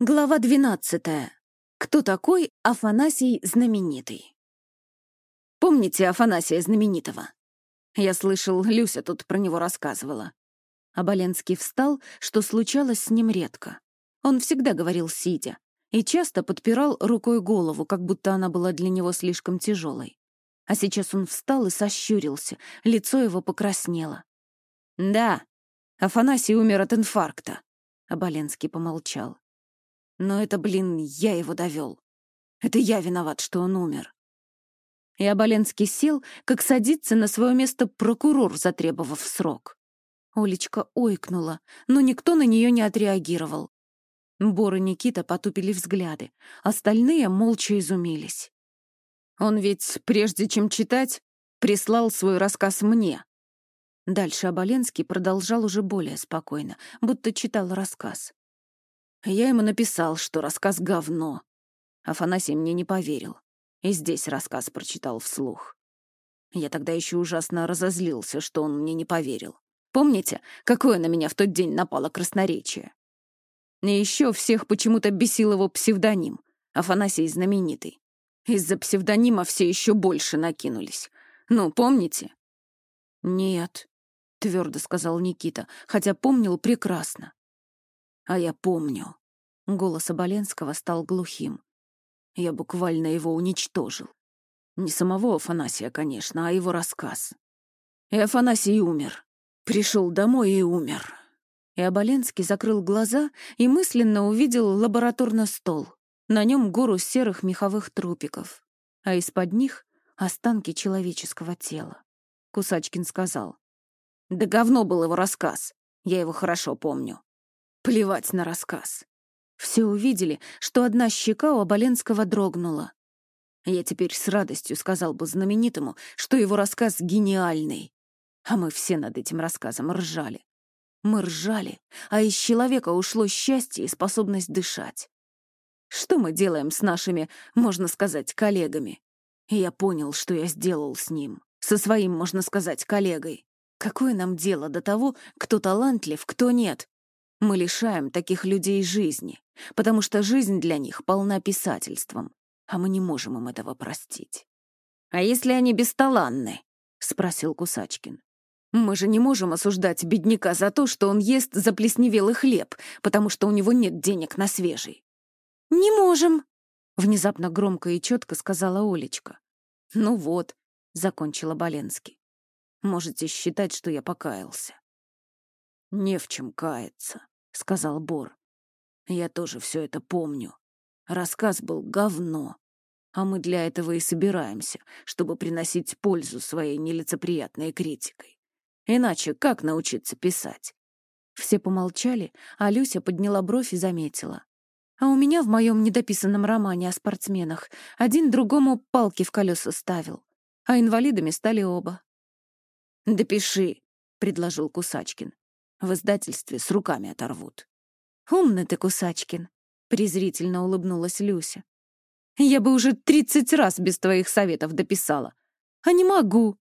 Глава двенадцатая. Кто такой Афанасий Знаменитый? Помните Афанасия Знаменитого? Я слышал, Люся тут про него рассказывала. Оболенский встал, что случалось с ним редко. Он всегда говорил сидя и часто подпирал рукой голову, как будто она была для него слишком тяжелой. А сейчас он встал и сощурился, лицо его покраснело. «Да, Афанасий умер от инфаркта», — Оболенский помолчал. Но это, блин, я его довел. Это я виноват, что он умер. И Оболенский сел, как садится на свое место прокурор, затребовав срок. Олечка ойкнула, но никто на нее не отреагировал. Бор и Никита потупили взгляды, остальные молча изумились. Он ведь, прежде чем читать, прислал свой рассказ мне. Дальше Оболенский продолжал уже более спокойно, будто читал рассказ. Я ему написал, что рассказ — говно. Афанасий мне не поверил. И здесь рассказ прочитал вслух. Я тогда еще ужасно разозлился, что он мне не поверил. Помните, какое на меня в тот день напало красноречие? И еще всех почему-то бесил его псевдоним — Афанасий знаменитый. Из-за псевдонима все еще больше накинулись. Ну, помните? «Нет», — твердо сказал Никита, хотя помнил прекрасно. А я помню. Голос Оболенского стал глухим. Я буквально его уничтожил. Не самого Афанасия, конечно, а его рассказ. И Афанасий умер. Пришел домой и умер. И Оболенский закрыл глаза и мысленно увидел лабораторный стол. На нем гору серых меховых трупиков, а из-под них — останки человеческого тела. Кусачкин сказал. «Да говно был его рассказ. Я его хорошо помню. Плевать на рассказ. Все увидели, что одна щека у Оболенского дрогнула. Я теперь с радостью сказал бы знаменитому, что его рассказ гениальный. А мы все над этим рассказом ржали. Мы ржали, а из человека ушло счастье и способность дышать. Что мы делаем с нашими, можно сказать, коллегами? И я понял, что я сделал с ним. Со своим, можно сказать, коллегой. Какое нам дело до того, кто талантлив, кто нет? Мы лишаем таких людей жизни, потому что жизнь для них полна писательством, а мы не можем им этого простить. «А если они бесталанны?» — спросил Кусачкин. «Мы же не можем осуждать бедняка за то, что он ест заплесневелый хлеб, потому что у него нет денег на свежий». «Не можем», — внезапно громко и четко сказала Олечка. «Ну вот», — закончила Боленский. «Можете считать, что я покаялся». «Не в чем каяться», — сказал Бор. «Я тоже все это помню. Рассказ был говно. А мы для этого и собираемся, чтобы приносить пользу своей нелицеприятной критикой. Иначе как научиться писать?» Все помолчали, а Люся подняла бровь и заметила. «А у меня в моем недописанном романе о спортсменах один другому палки в колеса ставил, а инвалидами стали оба». «Допиши», — предложил Кусачкин. В издательстве с руками оторвут. «Умный ты, Кусачкин», — презрительно улыбнулась Люся. «Я бы уже тридцать раз без твоих советов дописала. А не могу.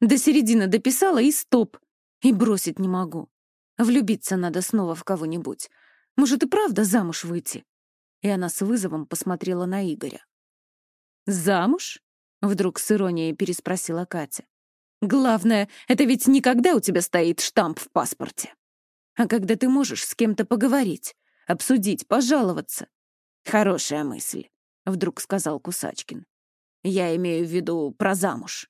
До середины дописала и стоп. И бросить не могу. Влюбиться надо снова в кого-нибудь. Может, и правда замуж выйти?» И она с вызовом посмотрела на Игоря. «Замуж?» — вдруг с иронией переспросила Катя. Главное, это ведь никогда у тебя стоит штамп в паспорте. А когда ты можешь с кем-то поговорить, обсудить, пожаловаться. Хорошая мысль, — вдруг сказал Кусачкин. Я имею в виду про замуж.